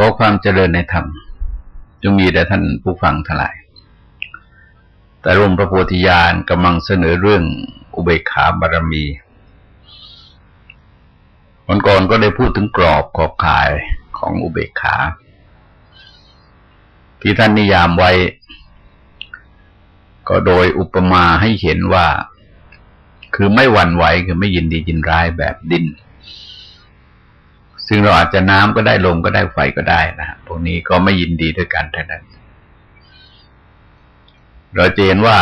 ขอความเจริญในธรรมจงมีแด่ท่านผู้ฟังทั้งหลาย แต่ร่มพระโพธิญาณกำลังเสนอเรื่องอุเบกขาบารมี วันก่อนก็ได้พูดถึงกรอบขอบข่ายของอุเบกขา ที่ท่านนิยามไว้ ก็โดยอุปมาให้เห็นว่า คือไม่หวั่นไหวคือไม่ยินดียินร้ายแบบดิน ซึ่งเราอาจจะน้ำก็ได้ลมก็ได้ไฟก็ได้นะพวกนี้ก็ไม่ยินดีด้วยกันเท่านั้น เราจะเห็นว่า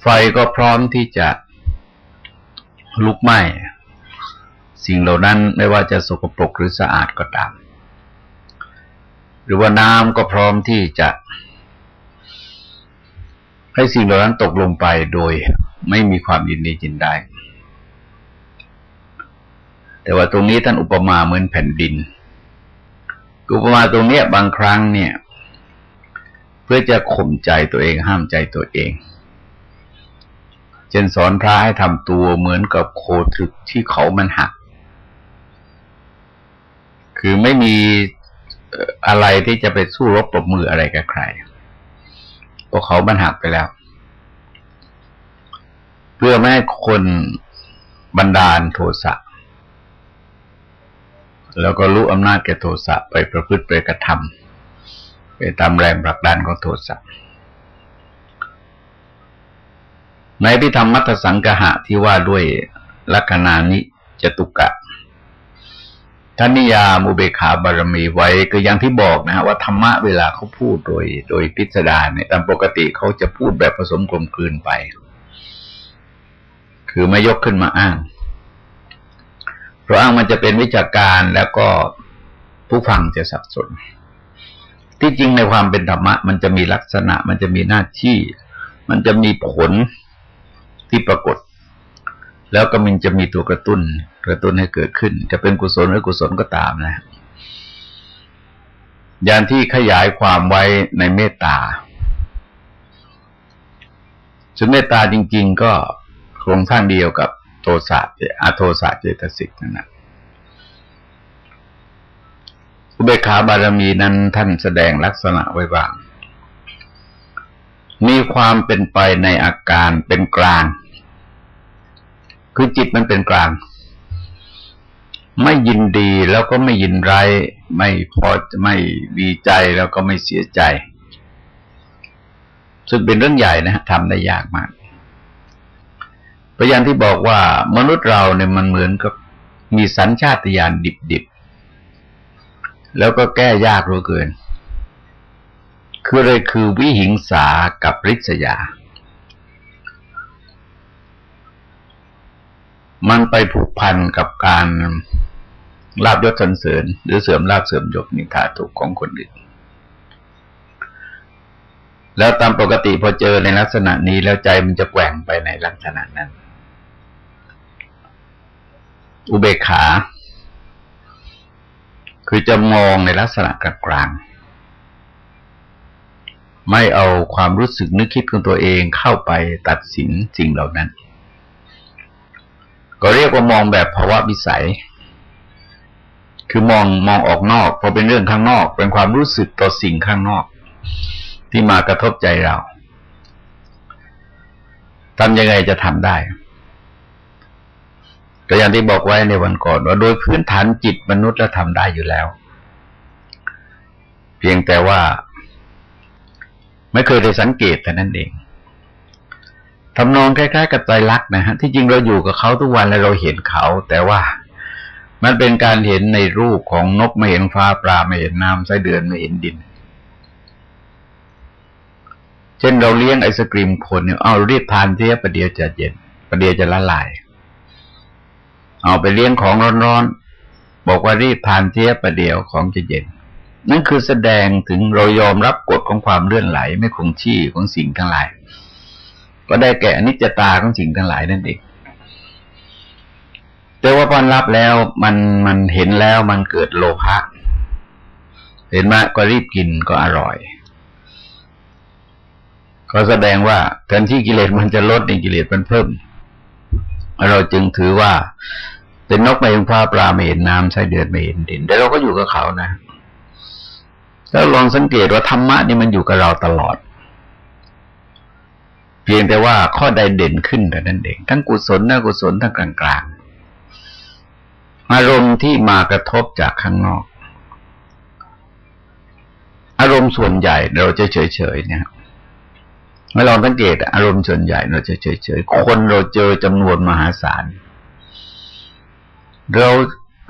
ไฟก็พร้อมที่จะลุกไหม้สิ่งเหล่านั้นไม่ว่าจะสกปรกหรือสะอาดก็ตาม หรือว่าน้ำก็พร้อมที่จะ ให้สิ่งเหล่านั้นตกลงไปโดยไม่มีความยินดียินได้ แต่ว่าตรงนี้ท่านอุปมาเหมือนแผ่นดิน อุปมาตรงเนี้ยบางครั้งเนี่ย เพื่อจะข่มใจตัวเองห้ามใจตัวเองเช่นสอนพระให้ทำตัวเหมือนกับโคถึกที่เขามันหัก คือไม่มีอะไรที่จะไปสู้รบปรบมืออะไรกับใครเพราะเขามันหักไปแล้ว เพื่อไม่ให้คนบันดาลโทสะ แล้วก็รู้อำนาจแก่โทสะไปประพฤติไปกระทำไปตามแรงผลักดันของโทสะในพิธรรมมัตสังกหะที่ว่าด้วยลักนานิจตุกะท่านนิยามุเบขาบารมีไว้ก็อย่างที่บอกนะฮะว่าธรรมะเวลาเขาพูดโดย โดยพิสดารเนี่ยตามปกติเขาจะพูดแบบผสมกลมกลืนไป คือไม่ยกขึ้นมาอ้าง ราะอ้างมันจะเป็นวิชาการแล้วก็ผู้ฟังจะสับสน ที่จริงในความเป็นธรรมะ มันจะมีลักษณะ มันจะมีหน้าที่ มันจะมีผลที่ปรากฏ แล้วก็มันจะมีตัวกระตุ้น กระตุ้นให้เกิดขึ้น จะเป็นกุศลหรือกุศลก็ตามนะอย่างที่ขยายความไว้ในเมตตาส่วนเมตตาจริง ๆ ก็โครงสร้างเดียวกับ โทสะเอโทสะเจตสิกนั่นนะอุเบกขาบารมีนั้นท่านแสดงลักษณะไว้บ้าง มีความเป็นไปในอาการเป็นกลาง คือจิตมันเป็นกลาง ไม่ยินดีแล้วก็ไม่ยินร้ายไม่พอไม่ดีใจแล้วก็ไม่เสียใจ ซึ่งเป็นเรื่องใหญ่นะฮะทำได้ยากมาก พยานที่บอกว่ามนุษย์เราเนี่ยมันเหมือนกับมีสัญชาตญาณดิบๆ แล้วก็แก้ยากรู้เกิน คือเลยคือวิหิงสากับริษยา มันไปผูกพันกับการลาบยศสรรเสริญ หรือเสื่อมลาบเสื่อมยศนิทาถูกของคนอื่นแล้วตามปกติพอเจอในลักษณะนี้แล้วใจมันจะแกว่งไปในลักษณะนั้น อุเบกขา คือจะมองในลักษณะกลางๆไม่เอาความรู้สึกนึกคิดของตัวเองเข้าไปตัดสินสิ่งเหล่านั้น ก็เรียกว่ามองแบบภาวะวิสัย คือมองมองออกนอกพอเป็นเรื่องข้างนอก เป็นความรู้สึกต่อสิ่งข้างนอก ที่มากระทบใจเราทำยังไงจะทำได้ ก็อย่างที่บอกไว้ในวันก่อนว่าโดยพื้นฐานจิตมนุษย์เราทำได้อยู่แล้ว เพียงแต่ว่า ไม่เคยได้สังเกตแต่นั่นเองทำนองคล้ายๆ กับใจรักนะฮะที่จริงเราอยู่กับเขาทุกวันแล้วเราเห็นเขา แต่ว่ามันเป็นการเห็นในรูปของนกไม่เห็นฟ้าปลาไม่เห็นน้ำไส้เดือนไม่เห็นดิน เช่นเราเลี้ยงไอศกรีมคนเนี่ยเอารีบทานเทียประเดี๋ยวจะเย็นประเดี๋ยวจะละลาย เอาไปเลี้ยงของร้อนๆ บอกว่ารีบทานเทียบประเดี๋ยวของจะเย็น นั่นคือแสดงถึงเรายอมรับกฎของความเลื่อนไหลไม่คงที่ของสิ่งทั้งหลาย ก็ได้แก่อนิจจตาของสิ่งทั้งหลายนั่นเองแต่ว่าพอรับแล้วมันมันเห็นแล้วมันเกิดโลภะเห็นไหมก็รีบกินก็อร่อย ก็แสดงว่าแทนที่กิเลสมันจะลดในกิเลสมันเพิ่ม เราจึงถือว่า เป็นนกไม่เห็นฟ้าปลาไม่เห็นน้ำไส้เดือนไม่เห็นดินแต่เราก็อยู่กับเขานะ แล้วลองสังเกตว่าธรรมะนี่มันอยู่กับเราตลอด เพียงแต่ว่าข้อใดเด่นขึ้นแต่นั้นเองทั้งกุศลนกุศลทั้งกลางกลางอารมณ์ที่มากระทบจากข้างนอก อารมณ์ส่วนใหญ่เราจะเฉยเฉยเนี่ย เมื่อลองสังเกตอารมณ์ส่วนใหญ่เราจะเฉยเฉยคนเราเจอจำนวนมหาศาล เรา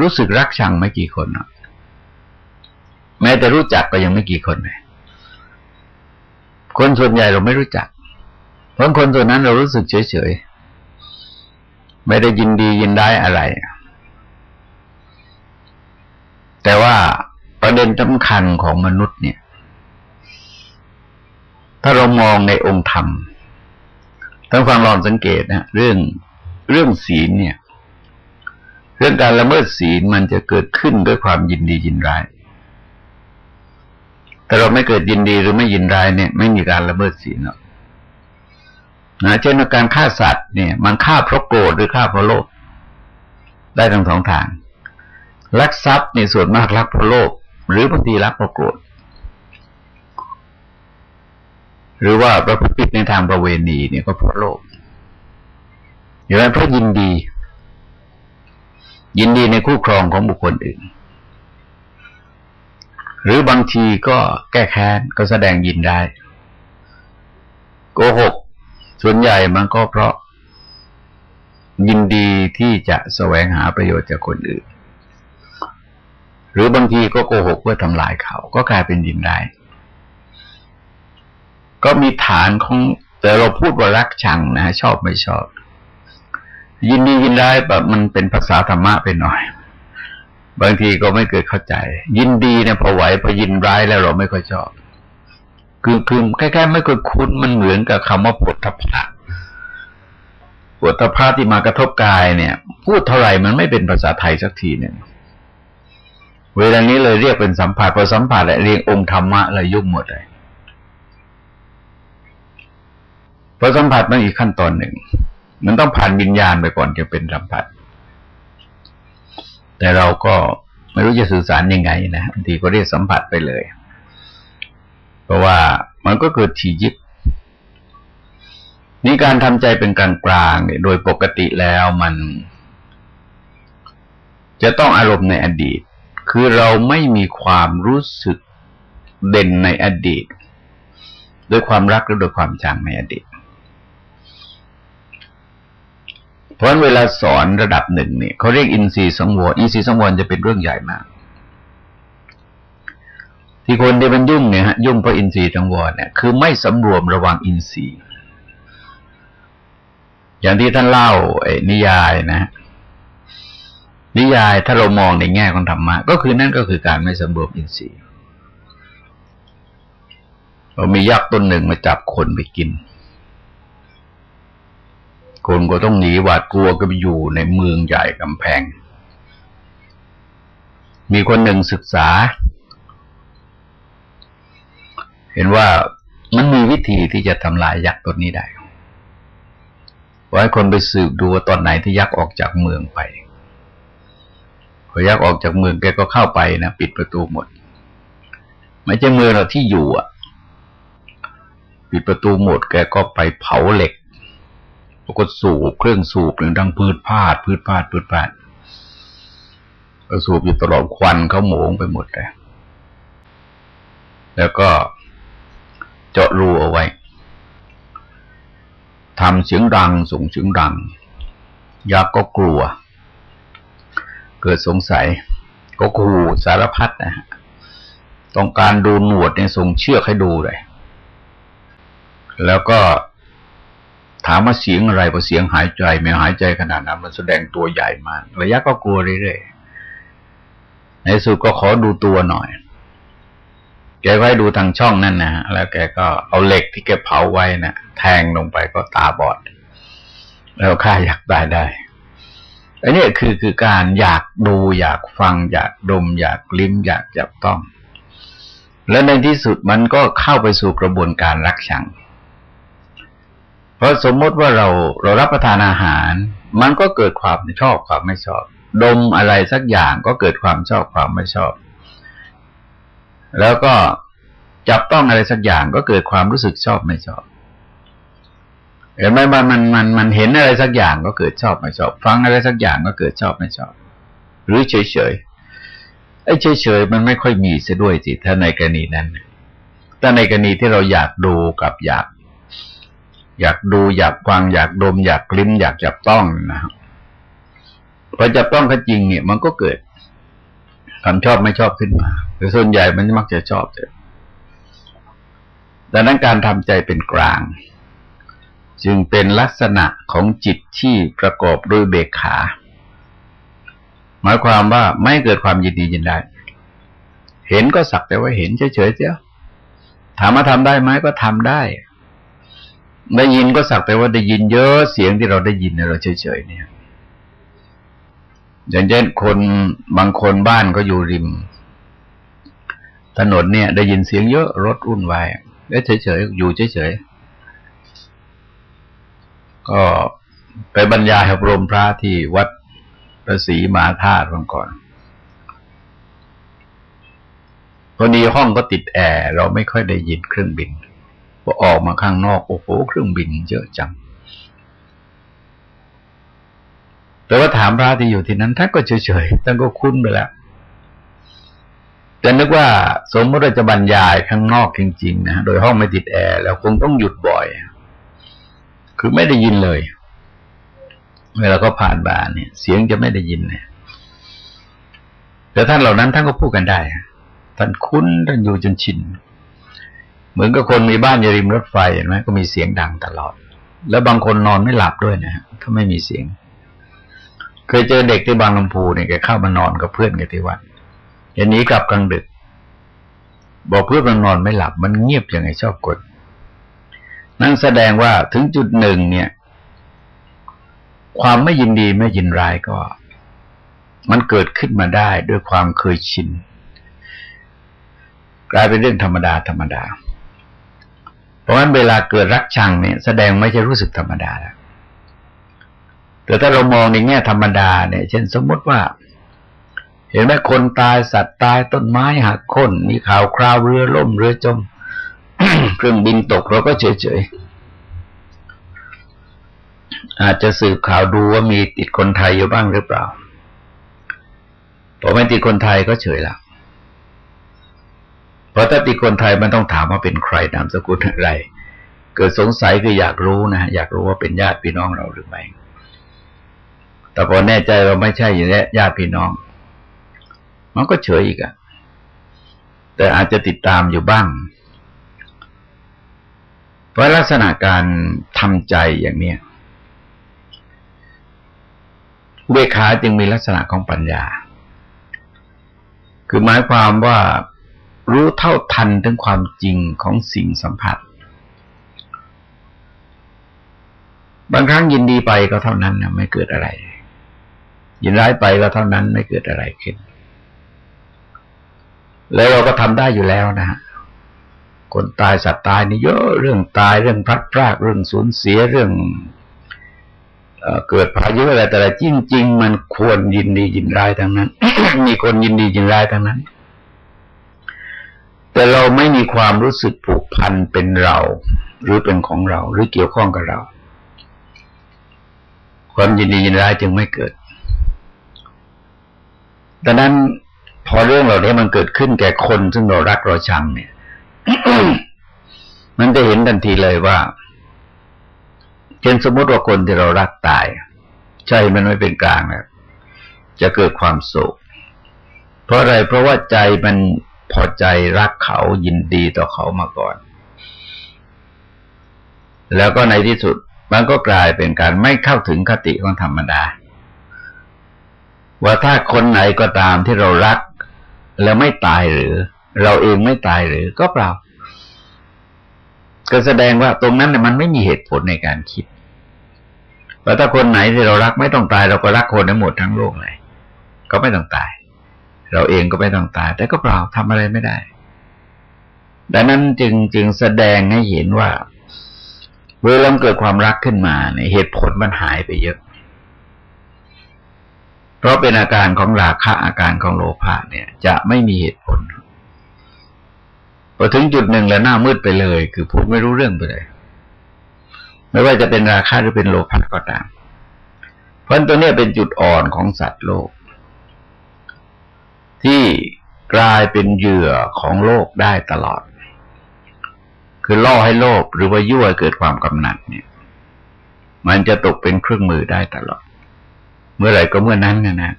รู้สึกรักชังไม่กี่คนแม้แต่รู้จักก็ยังไม่กี่คนเลยคนส่วนใหญ่เราไม่รู้จัก เพราะคนส่วนนั้นเรารู้สึกเฉยเฉยไม่ได้ยินดียินได้อะไร แต่ว่าประเด็นสำคัญของมนุษย์เนี่ย ถ้าเรามองในองค์ธรรมท่านฟังลองสังเกตนะเรื่องเรื่องศีลเนี่ย เรื่องการละเมิดศีลมันจะเกิดขึ้นด้วยความยินดียินร้าย แต่เราไม่เกิดยินดีหรือไม่ยินร้ายเนี่ย ไม่มีการละเมิดศีลหรอกนะเช่นการฆ่าสัตว์เนี่ย มันฆ่าเพราะโกรธหรือฆ่าเพราะโลภได้ทั้งสองทางลักทรัพย์ในส่วนมากลักเพราะโลภหรือบางทีลักเพราะโกรธ หรือว่าประพฤติในทางประเวณีเนี่ยก็เพราะโลภอย่างนั้นเพราะยินดี ยินดีในคู่ครองของบุคคลอื่น หรือบางทีก็แก้แค้นก็แสดงยินได้โกหก ส่วนใหญ่มันก็เพราะ ยินดีที่จะแสวงหาประโยชน์จากคนอื่น หรือบางทีก็โกหกเพื่อทำลายเขา ก็กลายเป็นยินได้ ก็มีฐานของแต่เราพูดว่ารักชังนะชอบไม่ชอบ ยินดียินร้แบบมันเป็นภาษาธรรมะไปหน่อย บางทีก็ไม่เกิดเข้าใจ ยินดีเนี่ยพอไหวพอยินร้ายแล้วเราไม่ค่อยชอบ คือคือใกล้ๆไม่เคยคุ้นมันเหมือนกับคำว่าปวดทัพพะปวดทัพพะที่มากระทบกายเนี่ย พูดเท่าไหร่มันไม่เป็นภาษาไทยสักทีหนึ่งเวลานี้เลยเรียกเป็นสัมผัสพอสัมผัสและเรียกองค์ธรรมะเลยยุ่งหมดเลย พอสัมผัสมันอีกขั้นตอนหนึ่ง มันต้องผ่านวิญญาณไปก่อนจะเป็นสัมผัส แต่เราก็ไม่รู้จะสื่อสารยังไงนะบางทีก็เรียกสัมผัสไปเลย เพราะว่ามันก็เกิดทียิบนี่การทำใจเป็นกลางกลางโดยปกติแล้วมัน จะต้องอารมณ์ในอดีต คือเราไม่มีความรู้สึกเด่นในอดีต ด้วยความรักหรือด้วยความจังในอดีต เพราะเวลาสอนระดับหนึ่งเนี่ยเขาเรียกอินทรีย์สังวรอินทรีย์สังวรจะเป็นเรื่องใหญ่มาก ที่คนที่มันยุ่งเนี่ยฮะยุ่งเพราะอินทรีย์สังวรเนี่ยคือไม่สำรวมระวังอินทรีย์ อย่างที่ท่านเล่าไอ้นิยายนะ นิยายถ้าเรามองในแง่ของธรรมะก็คือนั่นก็คือการไม่สำรวมอินทรีย์เรามียักษ์ต้นหนึ่งมาจับคนไปกิน คนก็ต้องหนีหวาดกลัวก็ไปอยู่ในเมืองใหญ่กำแพง มีคนหนึ่งศึกษา เห็นว่ามันมีวิธีที่จะทำลายยักษ์ตัวนี้ได้ไว้คนไปสืบดูว่าตอนไหนที่ยักษ์ออกจากเมืองไปพอยักษ์ออกจากเมืองแกก็เข้าไปนะปิดประตูหมด ไม่ใช่เมืองเราที่อยู่อะ ปิดประตูหมดแกก็ไปเผาเหล็ก ก็สูบเครื่องสูบหนึ่งดังพืดพาดพืดพาดพืดพาดก็สูบอยู่ตลอดควันเขาโหมงไปหมดเลยแล้วก็เจาะรูเอาไว้ทำเสียงดังส่งเสียงดัง ยักษ์ก็กลัว เกิดสงสัย ก็ขู่สารพัดนะฮะต้องการดูหนวดเนี่ยส่งเชือกให้ดูเลย แล้วก็ ถามว่าเสียงอะไรพอเสียงหายใจไม่หายใจขนาดนั้นมันแสดงตัวใหญ่มากระยะก็กลัวเรื่อยๆในสุดก็ขอดูตัวหน่อย แกก็ให้ดูทางช่องนั่นนะแล้วแกก็เอาเหล็กที่แกเผาไว้นะ่ะ แทงลงไปก็ตาบอด แล้วฆ่าอยากตายได้อันนี้คือคือการอยากดูอยากฟัง อยากดม อยากลิ้มอยากจับต้อง และในที่สุดมันก็เข้าไปสู่กระบวนการรักชัง เพราะสมมติว่าเราเรารับประทานอาหาร มันก็เกิดความชอบความไม่ชอบ ดมอะไรสักอย่างก็เกิดความชอบความไม่ชอบ แล้วก็จับต้องอะไรสักอย่างก็เกิดความรู้สึกชอบไม่ชอบเห็นไหมมันมันมันมันเห็นอะไรสักอย่างก็เกิดชอบไม่ชอบ ฟังอะไรสักอย่างก็เกิดชอบไม่ชอบ หรือเฉยเฉยไอ้เฉยเฉยมันไม่ค่อยมีเสียด้วยสิถ้าในกรณีนั้นถ้าในกรณีที่เราอยากดูกับอยาก อยากดูอยากฟังอยากดม อยากกลิ้มอยากจับต้องนะครับพอจับต้องก็จริงเนี่ย มันก็เกิดความชอบไม่ชอบขึ้นมาแต่ส่วนใหญ่มันมักจะชอบเจอดังนั้นการทำใจเป็นกลาง จึงเป็นลักษณะของจิตที่ประกอบด้วยเบกขา หมายความว่าไม่เกิดความยินดียินได้ เห็นก็สักแต่ว่าเห็นเฉยๆเจ้าถามว่าทำได้ไหมก็ทำได้ ได้ยินก็สักแต่ว่าได้ยินเยอะเสียงที่เราได้ยินเราเฉยๆเนี่ย อย่างเช่นคนบางคนบ้านก็อยู่ริม ถนนเนี่ย ได้ยินเสียงเยอะรถอุ่นวายเฉยๆอยู่เฉยๆก็ไปบรรยายอบรมพระที่วัดประศรีมาธาตุวันก่อนพอดีห้องก็ติดแอร์เราไม่ค่อยได้ยินเครื่องบิน อออกมาข้างนอกโอ้โหเครื่องบินเยอะจัง แต่ว่าถามพระที่อยู่ที่นั้นท่านก็เฉยๆท่านก็คุ้นไปแล้วแต่นึกว่าสมมติเราจะบรรยายข้างนอกจริงๆนะโดยห้องไม่ติดแอร์แล้วคงต้องหยุดบ่อย คือไม่ได้ยินเลย เวลาก็ผ่านบานเนี่ย เสียงจะไม่ได้ยินเนี่ยแต่ท่านเหล่านั้นท่านก็พูดกันได้ท่านคุ้นท่านอยู่จนชิน เหมือนกับคนมีบ้านอยู่ริมรถไฟเห็นไหมก็มีเสียงดังตลอด แล้วบางคนนอนไม่หลับด้วยนะถ้าไม่มีเสียง เคยเจอเด็กที่บางลำพูเนี่ยแกเข้ามานอนกับเพื่อนกันที่วัดอย่างนี้กลับกลางดึก บอกเพื่อนมันนอนไม่หลับ มันเงียบยังไงชอบกดนั่นแสดงว่าถึงจุดหนึ่งเนี่ย ความไม่ยินดีไม่ยินร้ายก็ มันเกิดขึ้นมาได้ด้วยความเคยชิน กลายเป็นเรื่องธรรมดาธรรมดา ราะฉะนั้นเวลาเกิดรักชังเนี่ยแสดงไม่ใช่รู้สึกธรรมดาแล้วแต่ถ้าเรามองในแง่ธรรมดาเนี่ย เช่นสมมติว่า เห็นไหมคนตายสัตว์ตายต้นไม้หักโค่นมีข่าวคราวเรือล่มเรือจมเครื่องบินตกเราก็เฉยๆอาจจะสืบข่าวดูว่ามีติดคนไทยอยู่บ้างหรือเปล่าพอไม่ติดคนไทยก็เฉยและเพ ราะถ้าติคนไทยมันต้องถามว่าเป็นใครนามสกุลอะไร เกิดสงสัยคืออยากรู้นะอยากรู้ว่าเป็นญาติพี่น้องเราหรือไม่แต่พอแน่ใจเราไม่ใช่อย่างนี้ญาติพี่น้อง มันก็เฉยอีกอะแต่อาจจะติดตามอยู่บ้าง เพราะลักษณะการทำใจอย่างเนี้ยเวขาจึงมีลักษณะของปัญญา คือหมายความว่า รู้เท่าทันถึงความจริงของสิ่งสัมผัส บางครั้งยินดีไปก็เท่านั้นนะไม่เกิดอะไร ยินร้ายไปก็เท่านั้นไม่เกิดอะไรขึ้น แล้วเราก็ทำได้อยู่แล้วนะฮะคนตายสัตว์ตายนี่เยอะเรื่องตายเรื่องพลัดพรากเรื่องสูญเสียเรื่องเกิดพายุอะไรแต่ละจริงๆมันควรยินดียินร้ายทั้งนั้น มีคนยินดียินร้ายทั้งนั้น แต่เราไม่มีความรู้สึกผูกพันเป็นเรา หรือเป็นของเรา หรือเกี่ยวข้องกับเรา ความยินดียินร้ายจึงไม่เกิดดังนั้นพอเรื่องเหล่านี้มันเกิดขึ้นแก่คนซึ่งเรารักเราชังเนี่ย มันจะเห็นทันทีเลยว่าเช่นสมมติว่าคนที่เรารักตาย ใจมันไม่เป็นกลางแล้วจะเกิดความโศก เพราะอะไรเพราะว่าใจมัน พอใจรักเขายินดีต่อเขามาก่อน แล้วก็ในที่สุดมันก็กลายเป็นการไม่เข้าถึงคติของธรรมดา ว่าถ้าคนไหนก็ตามที่เรารัก แล้วไม่ตายหรือ เราเองไม่ตายหรือก็เปล่า ก็แสดงว่าตรงนั้นเนี่ยมันไม่มีเหตุผลในการคิดว่าถ้าคนไหนที่เรารักไม่ต้องตายเราก็รักคนทั้งหมดทั้งโลกเลยก็ไม่ต้องตาย เราเองก็ไม่ต้องตาย แต่ก็เปล่าทำอะไรไม่ได้ ดังนั้นจึงจึงแสดงให้เห็นว่าเวลาเกิดความรักขึ้นมาเนี่ยเหตุผลมันหายไปเยอะ เพราะเป็นอาการของราคะอาการของโลภะเนี่ย จะไม่มีเหตุผลพอถึงจุดหนึ่งแล้วหน้ามืดไปเลย คือพูดไม่รู้เรื่องไปเลย ไม่ว่าจะเป็นราคาหรือเป็นโลภะก็ตามเพราะตัวนี้เป็นจุดอ่อนของสัตว์โลก ที่กลายเป็นเหยื่อของโลกได้ตลอด คือล่อให้โลภหรือว่ายั่วเกิดความกำหนัดเนี่ย มันจะตกเป็นเครื่องมือได้ตลอด เมื่อไหร่ก็เมื่อนั้นนะนะ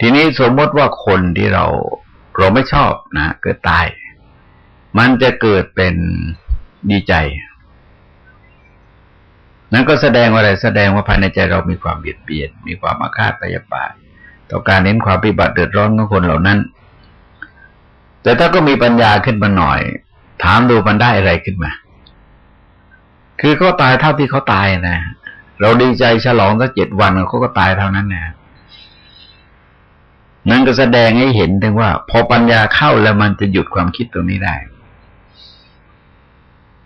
ทีนี้สมมติว่าคนที่เราเราไม่ชอบนะเกิดตาย มันจะเกิดเป็นดีใจ นั้นก็แสดงว่าอะไรแสดงว่าภายในใจเรามีความเบียดเบียน มีความอาฆาตพยาบาทต่อการเน้นความปิบัติเดือดร้อนของคนเหล่านั้น แต่ถ้าก็มีปัญญาขึ้นมาหน่อย ถามดูมันได้อะไรขึ้นมา คือเขาตายเท่าที่เขาตายนะ เราดีใจฉลองสักเจ็ดวันเขาก็ตายเท่านั้นนะนั่นก็แสดงให้เห็นถึงว่า พอปัญญาเข้าแล้วมันจะหยุดความคิดตรงนี้ได้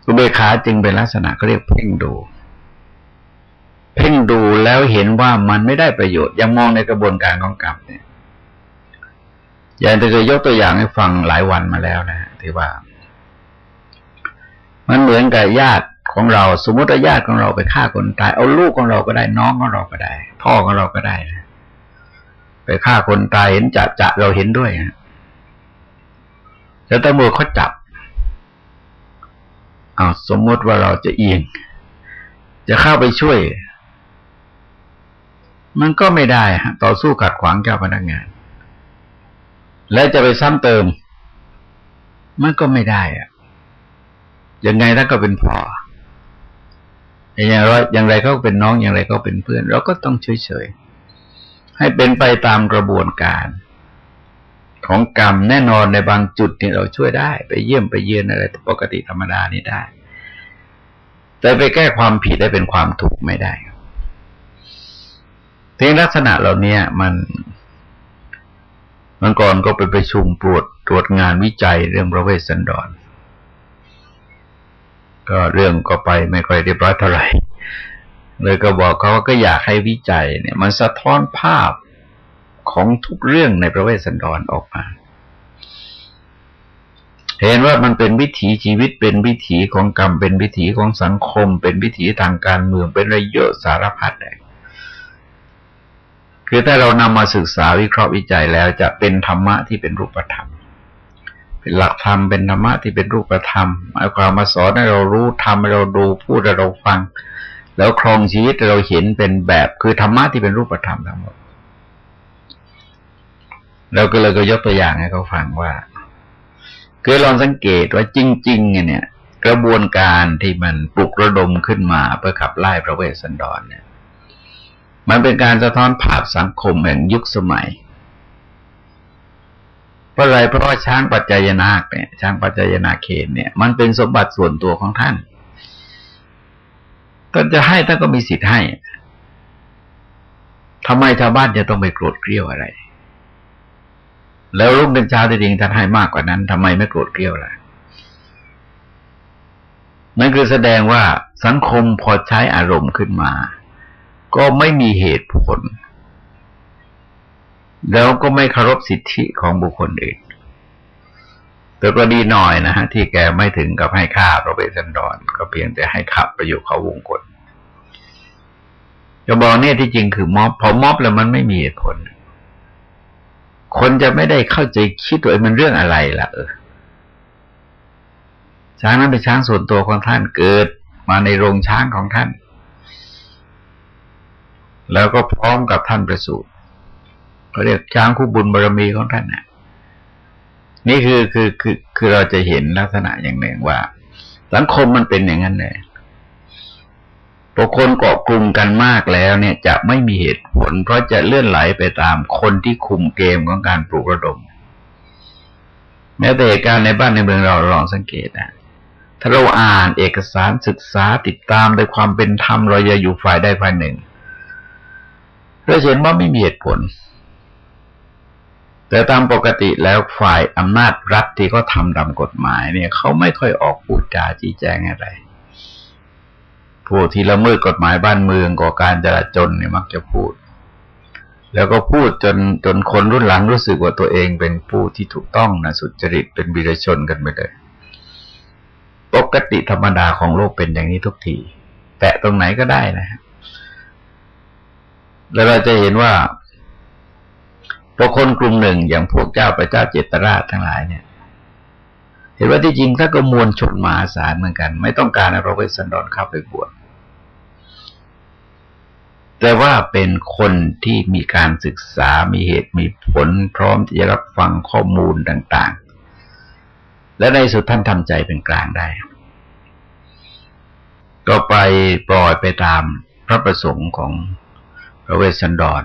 อุเบกขาจึงเป็นลักษณะเขาเรียกเพ่งดู เพ่งดูแล้วเห็นว่ามันไม่ได้ประโยชน์ ยังมองในกระบวนการของกรรมเนี่ยอย่างที่เคยยกตัวอย่างให้ฟังหลายวันมาแล้วนะที่ว่า มันเหมือนกับญาติของเรา สมมติว่าญาติของเราไปฆ่าคนตาย เอาลูกของเราก็ได้น้องของเราก็ได้ พ่อของเราก็ได้นะไปฆ่าคนตายเห็นจะจะเราเห็นด้วยนะแล้วตำรวจเขาจับเอาสมมติว่าเราจะเอียง จะเข้าไปช่วย มันก็ไม่ได้ต่อสู้ขัดขวางเจ้าพนักงาน และจะไปซ้ำเติม มันก็ไม่ได้อะยังไงถ้าก็เป็นพ่ออย่างไรอย่างไรก็เป็นน้องอย่างไรก็เป็นเพื่อน เราก็ต้องเฉยๆให้เป็นไปตามกระบวนการ ของกรรมแน่นอนในบางจุดเนี่ยเราช่วยได้ ไปเยี่ยมไปเยือนอะไรปกติธรรมดานี่ได้ แต่ไปแก้ความผิดได้เป็นความถูกไม่ได้ ทีลักษณะเหล่านี้มันมันก่อนก็ไปไประชุมปวดตรวจงานวิจัยเรื่องพระเวสสันดร ก็เรื่องก็ไปไม่ค่อยเรียบร้อยเท่าไหร่เลยก็บอกเขาว่าก็อยากให้วิจัย เนี่ย มันสะท้อนภาพของทุกเรื่องในพระเวสสันดรออกมา เห็นว่ามันเป็นวิถีชีวิตเป็นวิถีของกรรม เป็นวิถีของสังคม เป็นวิถีทางการเมืองเป็นระเยอะสารพัดเลย คือถ้าเรานำมาศึกษาวิเคราะห์วิจัยแล้วจะเป็นธรรมะที่เป็นรูปธรรม เป็นหลักธรรมเป็นธรรมะที่เป็นรูปธรรมหมายความมาสอนให้เรารู้ทำให้เราดูพูดให้เราฟัง แล้วครองชีวิตเราเห็นเป็นแบบคือธรรมะที่เป็นรูปธรรมทั้งหมดเราก็เลยก็ยกตัวอย่างให้เขาฟังว่าคือลองสังเกตว่าจริง ๆ เนี่ย กระบวนการที่มันปลุกระดมขึ้นมาเพื่อขับไล่พระเวสสันดรเนี่ย มันเป็นการสะท้อนภาพสังคมแห่งยุคสมัย เพราะอะไรเพราะว่าช้างปัจจยนาคเนี่ย ช้างปัจจยนาเคนเนี่ย มันเป็นสมบัติส่วนตัวของท่าน ก็จะให้ท่านก็มีสิทธิ์ให้ทำไมชาวบ้านจะต้องไปโกรธเกรี้ยวอะไร แล้วรุ่งเป็นช้าจริงท่านให้มากกว่านั้นทำไมไม่โกรธเกรี้ยวล่ะนั่นคือแสดงว่าสังคมพอใช้อารมณ์ขึ้นมา ก็ไม่มีเหตุผล แล้วก็ไม่เคารพสิทธิของบุคคลอื่นแต่ก็ดีหน่อยนะฮะที่แกไม่ถึงกับให้ค่าพระเวสสันดร ก็เพียงแต่ให้ขับไปอยู่เขาวงกฏจะบอกเนี่ยที่จริงคือม็อบพอม็อบแล้วมันไม่มีเหตุผล คนจะไม่ได้เข้าใจคิดตัว่ามันเรื่องอะไรล่ะ เออช้างนั้นเป็นช้างส่วนตัวของท่านเกิด มาในโรงช้างของท่าน แล้วก็พร้อมกับท่านประสูติเขาเรียกช้างคู่บุญบารมีของท่านนะ่ะนี่คือคือคือคือเราจะเห็นลักษณะอย่างหนึ่งว่า สังคมมันเป็นอย่างนั้นเลยพอคนเกาะกลุ่มกันมากแล้วเนี่ยจะไม่มีเหตุผล เพราะจะเลื่อนไหลไปตามคนที่คุมเกมของการปลุกระดม แม้แต่เหตุการณ์ในบ้านในเมืองเราลองสังเกตนะถ้าเราอ่านเอกสารศึกษาติดตามโดยความเป็นธรรมเราจะอยู่ฝ่ายใดฝ่ายหนึ่ง เราเห็นว่าไม่มีเหตุผล แต่ตามปกติแล้วฝ่ายอำนาจรัฐที่เขาทำตามกฎหมายเนี่ยเขาไม่ค่อยออกพูดจาชี้แจงอะไรผู้ที่ละเมิดกฎหมายบ้านเมืองก่อการจราจนเนี่ยมักจะพูด แล้วก็พูดจนจนคนรุ่นหลังรู้สึกว่าตัวเองเป็นผู้ที่ถูกต้องนะสุจริตเป็นบิรชนกันไปเลย ปกติธรรมดาของโลกเป็นอย่างนี้ทุกที แตะตรงไหนก็ได้นะฮะ แล้วเราจะเห็นว่าพอคนกลุ่มหนึ่งอย่างพวกเจ้าพระเจ้าเจตราชทั้งหลายเนี่ย เห็นว่าที่จริงถ้าก็มวลชนมหาศาลเหมือนกัน ไม่ต้องการเราไปสันดอนเข้าไปบวชแต่ว่าเป็นคนที่มีการศึกษา มีเหตุมีผล พร้อมที่จะรับฟังข้อมูลต่าง ๆ และในสุดท่านทำใจเป็นกลางได้ ก็ไปปล่อยไปตามพระประสงค์ของ ระเวสสันดร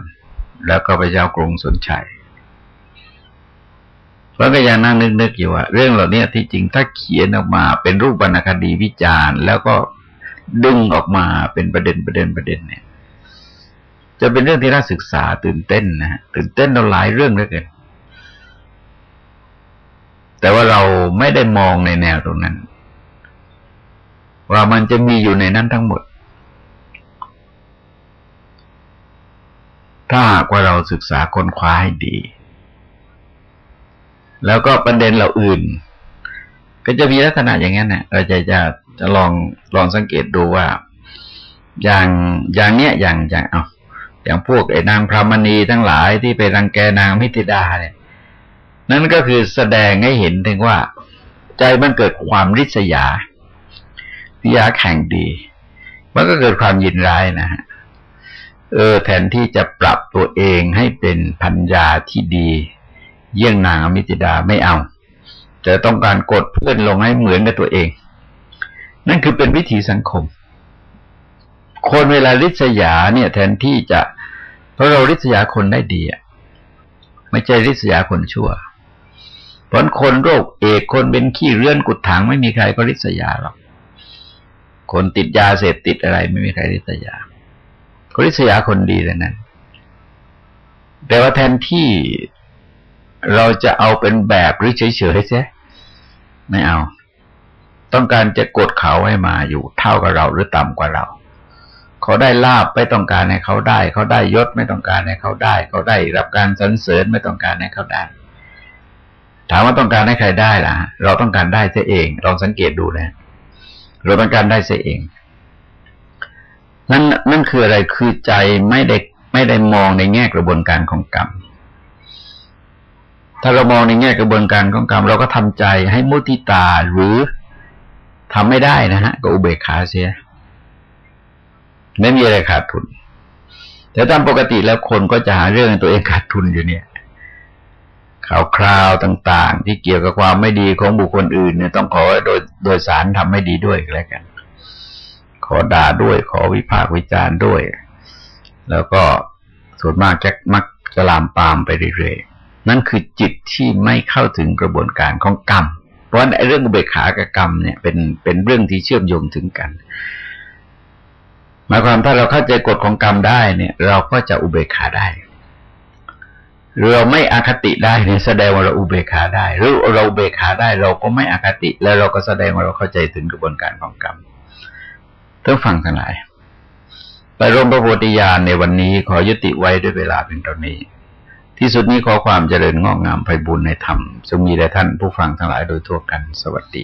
แล้วก็พระเจ้ากรุงสนชัยเพราะก็ยังนั่งนึกๆอยู่ว่า เรื่องเหล่านี้ที่จริงถ้าเขียนออกมาเป็นรูปวรรณคดีวิจารณ์ แล้วก็ดึงออกมาเป็นประเด็นประเด็นประเด็นเนี่ย จะเป็นเรื่องที่น่าศึกษาตื่นเต้นนะตื่นเต้นเราหลายเรื่องเหลือเกินแต่ว่าเราไม่ได้มองในแนวตรงนั้น ว่ามันจะมีอยู่ในนั้นทั้งหมด ถ้าหากว่าเราศึกษาค้นคว้าให้ดี แล้วก็ประเด็นเราอื่น ก็จะมีลักษณะอย่างนั้นนะเราจะจะจะลองลองสังเกตดูว่า อย่างอย่างเนี้ยอย่างอย่างเอาอย่างพวกไอ้นางพรามณีทั้งหลายที่ไปรังแกนางมิติดาเนี่ย นั่นก็คือแสดงให้เห็นถึงว่า ใจมันเกิดความริษยาพิยาแข่งดี มันก็เกิดความยินร้ายนะฮะ เออ แทนที่จะปรับตัวเองให้เป็นพัญญาที่ดี เยี่ยงนางมิติดาไม่เอาจะต้องการกดเพื่อนลงให้เหมือนกับตัวเอง นั่นคือเป็นวิถีสังคม คนเวลาริษยาเนี่ย แทนที่จะ เพราะเราริษยาคนได้ดีอะไม่ใช่ริษยาคนชั่วเพราะคนโรคเอกคนเป็นขี้เลื่อนกุดถังไม่มีใครก็ริษยาหรอกคนติดยาเสพติดอะไรไม่มีใครริษยา คนริษยาคนดีเลยนั้นแต่ว่าแทนที่เราจะเอาเป็นแบบหรือเฉยๆใช่ไม่เอา ต้องการจะกดเขาให้มาอยู่เท่ากับเราหรือต่ำกว่าเราเขาได้ลาบไม่ต้องการให้เขาได้ เขาได้ยศไม่ต้องการให้เขาได้ เขาได้รับการสรรเสริญไม่ต้องการให้เขาได้ ถามว่าต้องการให้ใครได้ล่ะ เราต้องการได้เสียเองลองสังเกตดูนะเราต้องการได้เสียเอง นั่นนั่นคืออะไรคือใจไม่ได้ไม่ได้มองในแง่กระบวนการของกรรม ถ้าเรามองในแง่กระบวนการของกรรม เราก็ทำใจให้มุติตาหรือทำไม่ได้นะฮะก็อุเบกขาเสีย ไม่มีอะไรขาดทุน แต่ตามปกติแล้วคนก็จะหาเรื่องตัวเองขาดทุนอยู่เนี่ยข่าวคราวต่าง ๆ ที่เกี่ยวกับความไม่ดีของบุคคลอื่นเนี่ยต้องขอโดยโดยสารทำไม่ดีด้วยแล้วกัน ขอด่าด้วยขอวิพากษ์วิจารณ์ด้วย แล้วก็ส่วนมากจะมักจะลามปามไปเรื่อยๆนั่นคือจิตที่ไม่เข้าถึงกระบวนการของกรรม เพราะในเรื่องอุเบกขากับกรรมเนี่ยเป็นเป็นเรื่องที่เชื่อมโยงถึงกันหมายความถ้าเราเข้าใจกฎของกรรมได้เนี่ย เราก็จะอุเบกขาได้หรือเราไม่อคติได้เนี่ยแสดงว่าเราอุเบกขาได้ หรือเราอุเบกขาได้ เราก็ไม่อคติ แล้วเราก็แสดงว่าเราเข้าใจถึงกระบวนการของกรรม ต้องฟังทั้งหลาย ไปร่วมพระโพธิญาณในวันนี้ขอยุติไว้ด้วยเวลาเป็นตอนนี้ ที่สุดนี้ขอความเจริญงอกงามไพบุญในธรรมจงมีแด่ท่านผู้ฟังทั้งหลายโดยทั่วกันสวัสดี